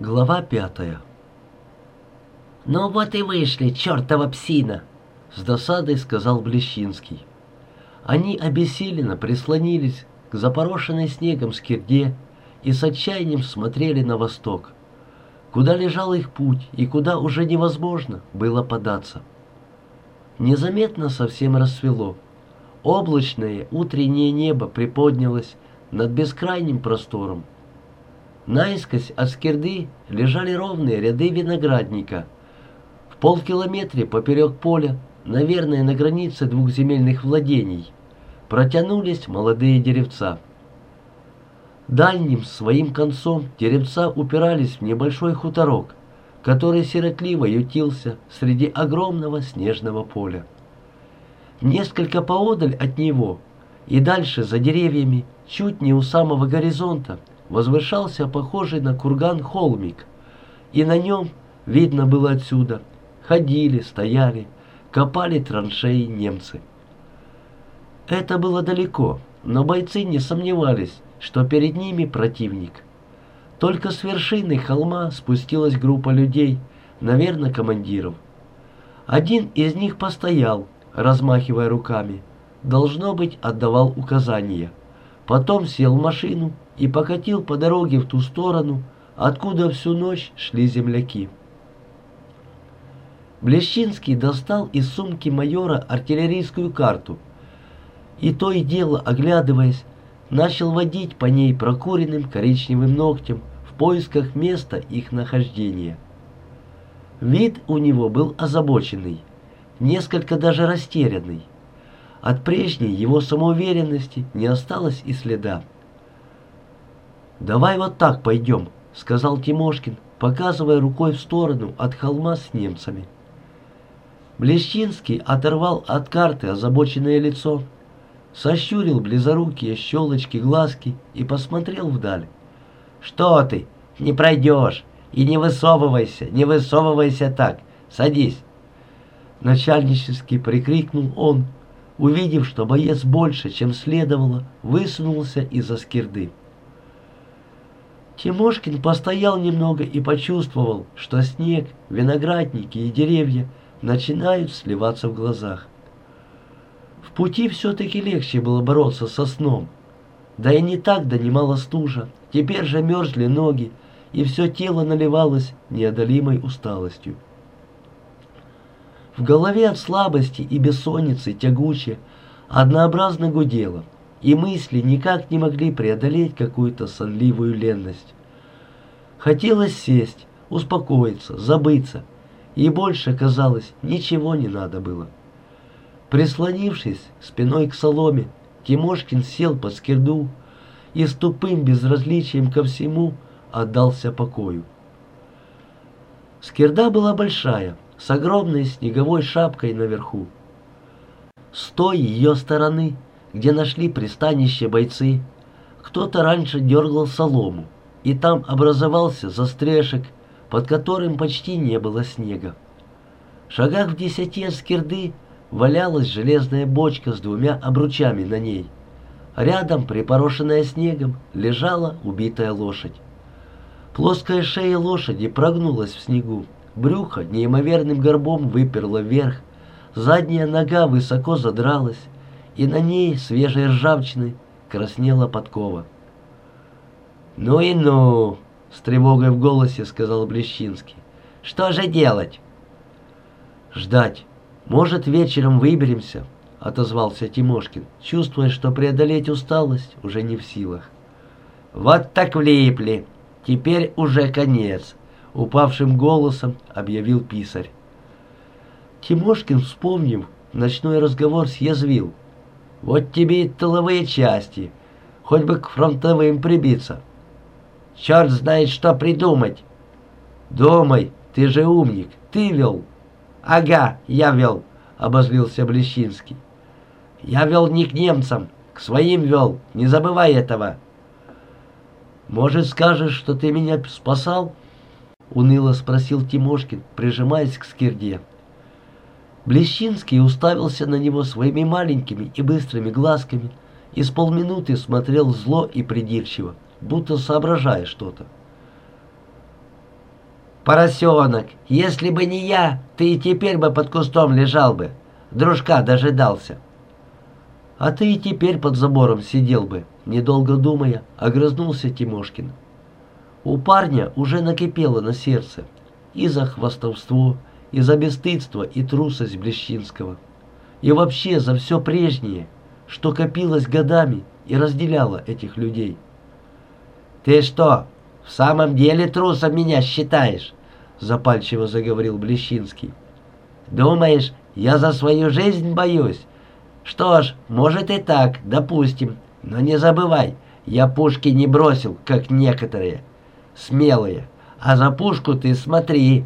Глава пятая. «Ну вот и вышли, чертова псина!» — с досадой сказал Блещинский. Они обессиленно прислонились к запорошенной снегом скирде и с отчаянием смотрели на восток, куда лежал их путь и куда уже невозможно было податься. Незаметно совсем рассвело. Облачное утреннее небо приподнялось над бескрайним простором. Наискось от скирды лежали ровные ряды виноградника. В полкилометре поперек поля, наверное, на границе двух земельных владений, протянулись молодые деревца. Дальним своим концом деревца упирались в небольшой хуторок, который сиротливо ютился среди огромного снежного поля. Несколько поодаль от него и дальше за деревьями, чуть не у самого горизонта, возвышался похожий на курган холмик, и на нем, видно было отсюда, ходили, стояли, копали траншеи немцы. Это было далеко, но бойцы не сомневались, что перед ними противник. Только с вершины холма спустилась группа людей, наверное, командиров. Один из них постоял, размахивая руками, должно быть, отдавал указания. Потом сел в машину и покатил по дороге в ту сторону, откуда всю ночь шли земляки. Блещинский достал из сумки майора артиллерийскую карту и то и дело, оглядываясь, начал водить по ней прокуренным коричневым ногтем в поисках места их нахождения. Вид у него был озабоченный, несколько даже растерянный. От прежней его самоуверенности не осталось и следа. «Давай вот так пойдем», — сказал Тимошкин, показывая рукой в сторону от холма с немцами. Блещинский оторвал от карты озабоченное лицо, сощурил близорукие щелочки глазки и посмотрел вдаль. «Что ты? Не пройдешь! И не высовывайся, не высовывайся так! Садись!» Начальнически прикрикнул он, увидев, что боец больше, чем следовало, высунулся из-за скирды. Тимошкин постоял немного и почувствовал, что снег, виноградники и деревья начинают сливаться в глазах. В пути все-таки легче было бороться со сном. Да и не так донимала стужа, теперь же мерзли ноги, и все тело наливалось неодолимой усталостью. В голове от слабости и бессонницы тягуче, однообразно гудело – и мысли никак не могли преодолеть какую-то сонливую ленность. Хотелось сесть, успокоиться, забыться, и больше, казалось, ничего не надо было. Прислонившись спиной к соломе, Тимошкин сел под скирду и с тупым безразличием ко всему отдался покою. Скирда была большая, с огромной снеговой шапкой наверху. С той ее стороны где нашли пристанище бойцы, кто-то раньше дергал солому, и там образовался застрешек, под которым почти не было снега. В шагах в десяти от скирды валялась железная бочка с двумя обручами на ней. Рядом, припорошенная снегом, лежала убитая лошадь. Плоская шея лошади прогнулась в снегу, брюхо неимоверным горбом выперло вверх, задняя нога высоко задралась, и на ней свежей ржавчиной краснела подкова. «Ну и ну!» — с тревогой в голосе сказал Блещинский. «Что же делать?» «Ждать. Может, вечером выберемся», — отозвался Тимошкин, чувствуя, что преодолеть усталость уже не в силах. «Вот так влипли. Теперь уже конец», — упавшим голосом объявил писарь. Тимошкин, вспомнив ночной разговор, съязвил. Вот тебе и тыловые части, хоть бы к фронтовым прибиться. Черт знает, что придумать. Думай, ты же умник, ты вел. Ага, я вел, обозлился Блещинский. Я вел не к немцам, к своим вел, не забывай этого. Может, скажешь, что ты меня спасал? Уныло спросил Тимошкин, прижимаясь к скирде. Блещинский уставился на него своими маленькими и быстрыми глазками и с полминуты смотрел зло и придирчиво, будто соображая что-то. Поросенок, если бы не я, ты и теперь бы под кустом лежал бы. Дружка дожидался. А ты и теперь под забором сидел бы, недолго думая, огрызнулся Тимошкин. У парня уже накипело на сердце и за хвастовство, за бесстыдство и трусость Блещинского, и вообще за все прежнее, что копилось годами и разделяло этих людей. «Ты что, в самом деле трусом меня считаешь?» запальчиво заговорил Блещинский. «Думаешь, я за свою жизнь боюсь? Что ж, может и так, допустим. Но не забывай, я пушки не бросил, как некоторые. Смелые. А за пушку ты смотри.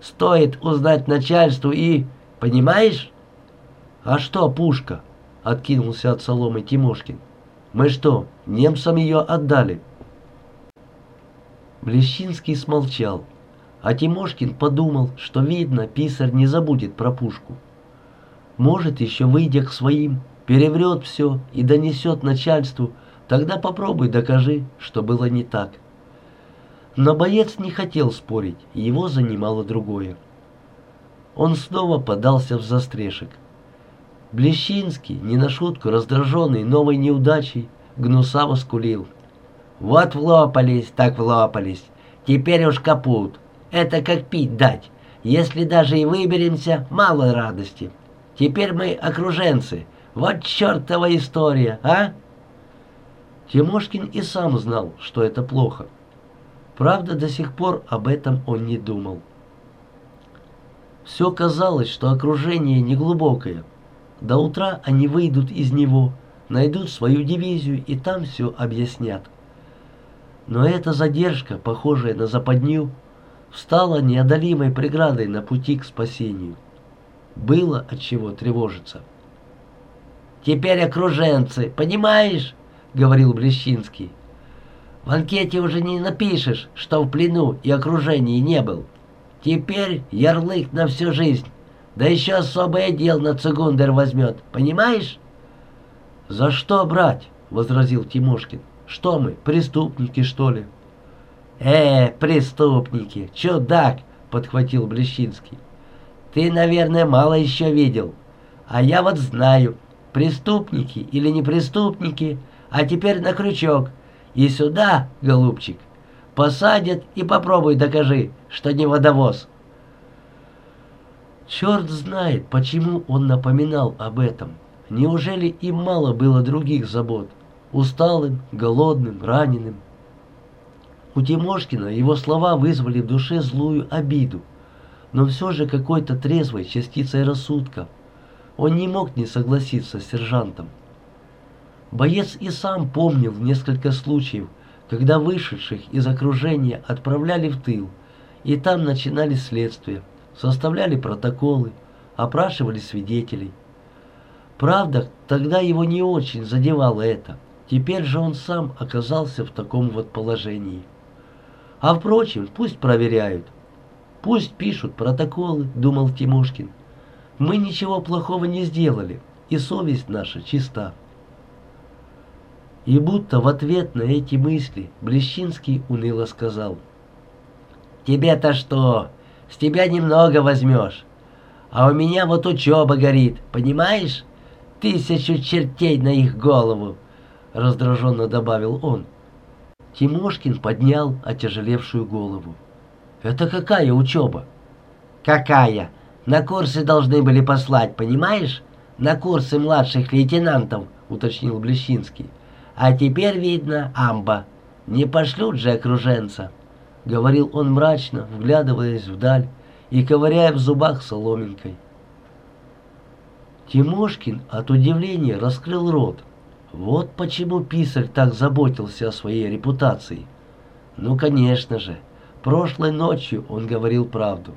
Стоит узнать начальству и... Понимаешь? А что пушка? Откинулся от соломы Тимошкин. Мы что, немцам ее отдали? Блещинский смолчал, а Тимошкин подумал, что, видно, писарь не забудет про пушку. Может, еще выйдя к своим, переврет все и донесет начальству, тогда попробуй докажи, что было не так. Но боец не хотел спорить, его занимало другое. Он снова подался в застрешек. Блещинский, не на шутку раздраженный новой неудачей, гнусаво скулил. «Вот влопались, так влопались. Теперь уж капут. Это как пить дать. Если даже и выберемся, мало радости. Теперь мы окруженцы. Вот чертова история, а?» Тимошкин и сам знал, что это плохо. Правда, до сих пор об этом он не думал. Все казалось, что окружение неглубокое. До утра они выйдут из него, найдут свою дивизию и там все объяснят. Но эта задержка, похожая на западню, стала неодолимой преградой на пути к спасению. Было от чего тревожиться. «Теперь окруженцы, понимаешь?» — говорил Блещинский. В анкете уже не напишешь, что в плену и окружении не был. Теперь ярлык на всю жизнь. Да еще особый отдел на Цугундер возьмет. Понимаешь? «За что брать?» — возразил Тимошкин. «Что мы, преступники, что ли?» «Э, преступники! Чудак!» — подхватил Блещинский. «Ты, наверное, мало еще видел. А я вот знаю, преступники или не преступники, а теперь на крючок — и сюда, голубчик, посадят и попробуй докажи, что не водовоз. Черт знает, почему он напоминал об этом. Неужели им мало было других забот? Усталым, голодным, раненым. У Тимошкина его слова вызвали в душе злую обиду, но все же какой-то трезвой частицей рассудка. Он не мог не согласиться с сержантом. Боец и сам помнил несколько случаев, когда вышедших из окружения отправляли в тыл, и там начинали следствие, составляли протоколы, опрашивали свидетелей. Правда, тогда его не очень задевало это. Теперь же он сам оказался в таком вот положении. А впрочем, пусть проверяют. Пусть пишут протоколы, думал Тимошкин. Мы ничего плохого не сделали, и совесть наша чиста. И будто в ответ на эти мысли Блещинский уныло сказал. «Тебе-то что? С тебя немного возьмешь. А у меня вот учеба горит, понимаешь? Тысячу чертей на их голову!» Раздраженно добавил он. Тимошкин поднял отяжелевшую голову. «Это какая учеба?» «Какая? На курсы должны были послать, понимаешь? На курсы младших лейтенантов», — уточнил Блещинский. А теперь видно амба. Не пошлют же окруженца, — говорил он мрачно, вглядываясь вдаль и ковыряя в зубах соломинкой. Тимошкин от удивления раскрыл рот. Вот почему писарь так заботился о своей репутации. Ну, конечно же, прошлой ночью он говорил правду.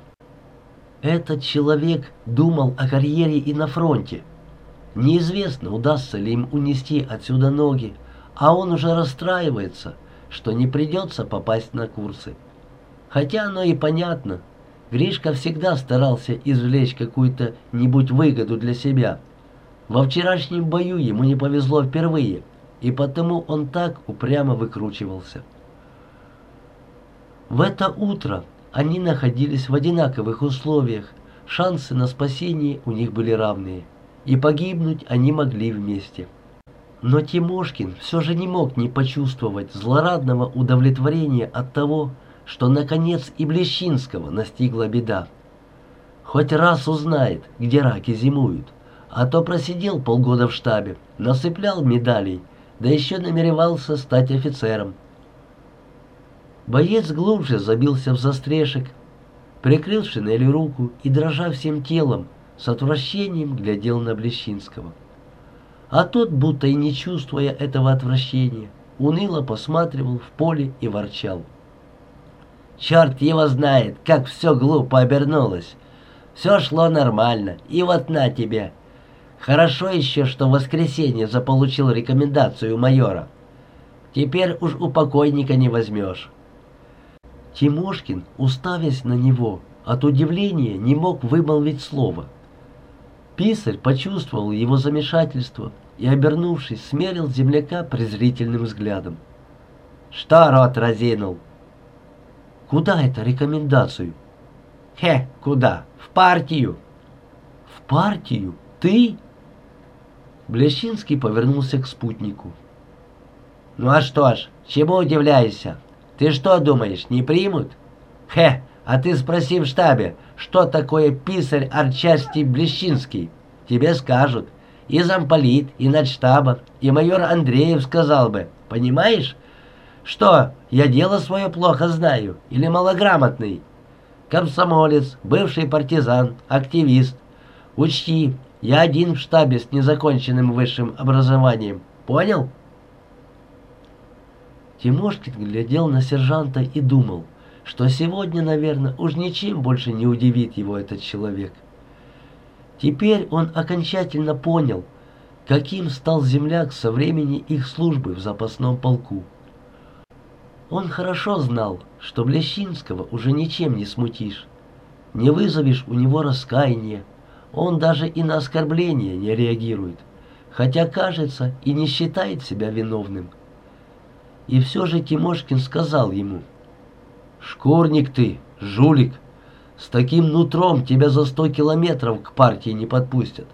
Этот человек думал о карьере и на фронте. Неизвестно, удастся ли им унести отсюда ноги, а он уже расстраивается, что не придется попасть на курсы. Хотя оно и понятно. Гришка всегда старался извлечь какую-то нибудь выгоду для себя. Во вчерашнем бою ему не повезло впервые, и потому он так упрямо выкручивался. В это утро Они находились в одинаковых условиях, шансы на спасение у них были равные, и погибнуть они могли вместе. Но Тимошкин все же не мог не почувствовать злорадного удовлетворения от того, что наконец и Блещинского настигла беда. Хоть раз узнает, где раки зимуют, а то просидел полгода в штабе, насыплял медалей, да еще намеревался стать офицером. Боец глубже забился в застрешек, прикрыл шинелью руку и, дрожа всем телом, с отвращением глядел на Блещинского. А тот, будто и не чувствуя этого отвращения, уныло посматривал в поле и ворчал. «Черт его знает, как все глупо обернулось! Все шло нормально, и вот на тебе! Хорошо еще, что в воскресенье заполучил рекомендацию майора. Теперь уж у покойника не возьмешь». Тимошкин, уставясь на него, от удивления не мог вымолвить слова. Писарь почувствовал его замешательство и, обернувшись, смерил земляка презрительным взглядом. «Что рот разинул?» «Куда это рекомендацию?» «Хе, куда? В партию!» «В партию? Ты?» Блещинский повернулся к спутнику. «Ну а что ж, чему удивляешься? Ты что думаешь, не примут? Хе, а ты спроси в штабе, что такое писарь Арчастий Блещинский. Тебе скажут. И замполит, и начштаба, и майор Андреев сказал бы. Понимаешь? Что, я дело свое плохо знаю или малограмотный? Комсомолец, бывший партизан, активист. Учти, я один в штабе с незаконченным высшим образованием. Понял? Тимошкин глядел на сержанта и думал, что сегодня, наверное, уж ничем больше не удивит его этот человек. Теперь он окончательно понял, каким стал земляк со времени их службы в запасном полку. Он хорошо знал, что Блещинского уже ничем не смутишь, не вызовешь у него раскаяния, он даже и на оскорбление не реагирует, хотя, кажется, и не считает себя виновным. И все же Тимошкин сказал ему, «Шкурник ты, жулик, с таким нутром тебя за сто километров к партии не подпустят».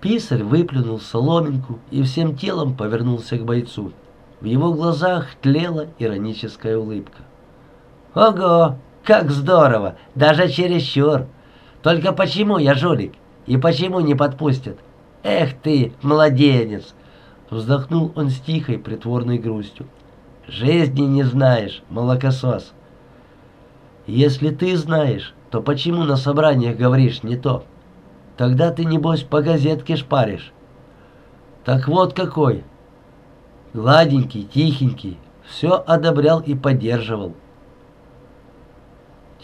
Писарь выплюнул соломинку и всем телом повернулся к бойцу. В его глазах тлела ироническая улыбка. «Ого, как здорово! Даже чересчур! Только почему я жулик? И почему не подпустят? Эх ты, младенец! Вздохнул он с тихой притворной грустью. «Жизни не знаешь, молокосос!» «Если ты знаешь, то почему на собраниях говоришь не то? Тогда ты, небось, по газетке шпаришь». «Так вот какой!» Гладенький, тихенький, все одобрял и поддерживал.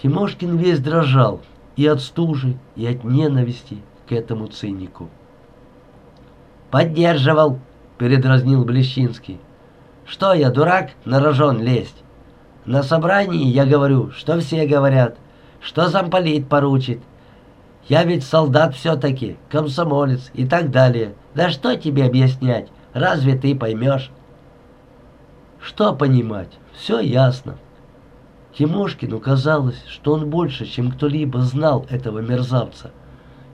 Тимошкин весь дрожал и от стужи, и от ненависти к этому цинику. «Поддерживал!» передразнил Блещинский. «Что я, дурак, на рожон лезть? На собрании я говорю, что все говорят, что замполит поручит. Я ведь солдат все-таки, комсомолец и так далее. Да что тебе объяснять, разве ты поймешь?» «Что понимать? Все ясно». Тимошкину казалось, что он больше, чем кто-либо знал этого мерзавца,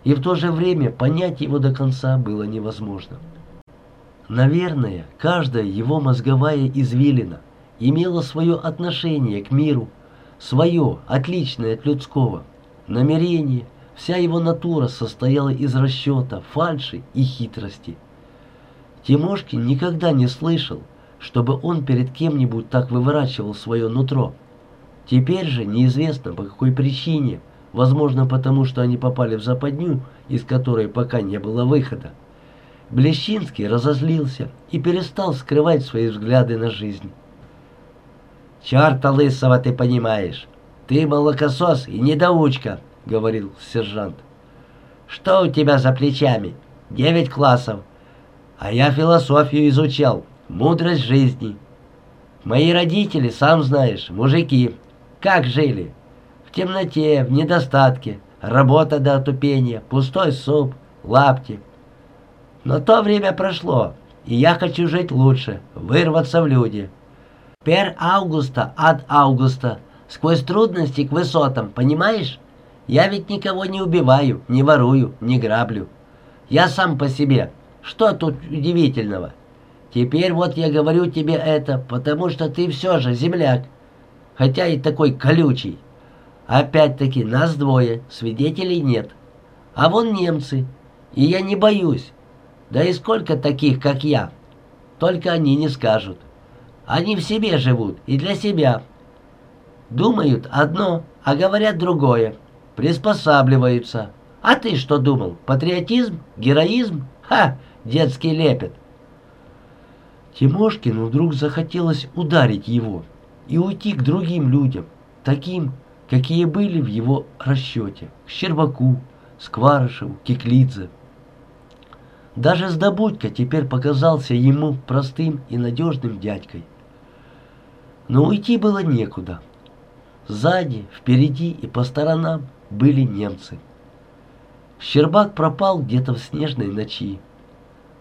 и в то же время понять его до конца было невозможно. Наверное, каждая его мозговая извилина имела свое отношение к миру, свое, отличное от людского. Намерение, вся его натура состояла из расчета, фальши и хитрости. Тимошкин никогда не слышал, чтобы он перед кем-нибудь так выворачивал свое нутро. Теперь же неизвестно по какой причине, возможно потому, что они попали в западню, из которой пока не было выхода. Блещинский разозлился и перестал скрывать свои взгляды на жизнь. «Черта лысого ты понимаешь! Ты молокосос и недоучка!» — говорил сержант. «Что у тебя за плечами? Девять классов. А я философию изучал, мудрость жизни. Мои родители, сам знаешь, мужики, как жили? В темноте, в недостатке, работа до отупения, пустой суп, лапти». Но то время прошло, и я хочу жить лучше, вырваться в люди. Пер Августа от Августа, сквозь трудности к высотам, понимаешь? Я ведь никого не убиваю, не ворую, не граблю. Я сам по себе. Что тут удивительного? Теперь вот я говорю тебе это, потому что ты все же земляк, хотя и такой колючий. Опять-таки, нас двое, свидетелей нет. А вон немцы, и я не боюсь. Да и сколько таких, как я? Только они не скажут. Они в себе живут и для себя. Думают одно, а говорят другое. Приспосабливаются. А ты что думал? Патриотизм? Героизм? Ха! Детский лепет. Тимошкину вдруг захотелось ударить его и уйти к другим людям, таким, какие были в его расчете, к Щербаку, Скварышеву, Киклидзе. Даже Сдобудько теперь показался ему простым и надежным дядькой. Но уйти было некуда. Сзади, впереди и по сторонам были немцы. Щербак пропал где-то в снежной ночи.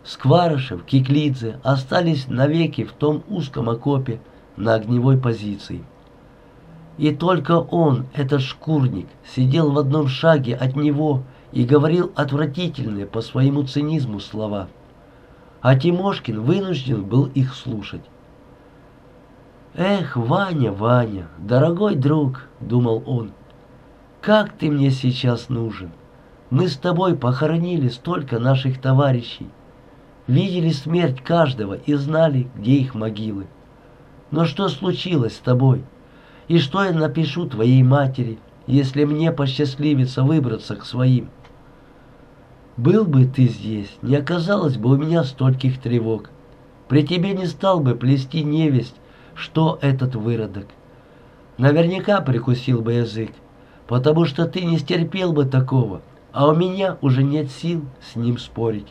Скварышев, Киклидзе остались навеки в том узком окопе на огневой позиции. И только он, этот шкурник, сидел в одном шаге от него и говорил отвратительные по своему цинизму слова. А Тимошкин вынужден был их слушать. «Эх, Ваня, Ваня, дорогой друг», — думал он, — «как ты мне сейчас нужен? Мы с тобой похоронили столько наших товарищей, видели смерть каждого и знали, где их могилы. Но что случилось с тобой? И что я напишу твоей матери, если мне посчастливится выбраться к своим?» Был бы ты здесь, не оказалось бы у меня стольких тревог. При тебе не стал бы плести невесть, что этот выродок. Наверняка прикусил бы язык, потому что ты не стерпел бы такого, а у меня уже нет сил с ним спорить.